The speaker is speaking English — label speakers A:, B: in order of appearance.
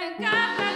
A: Thank God.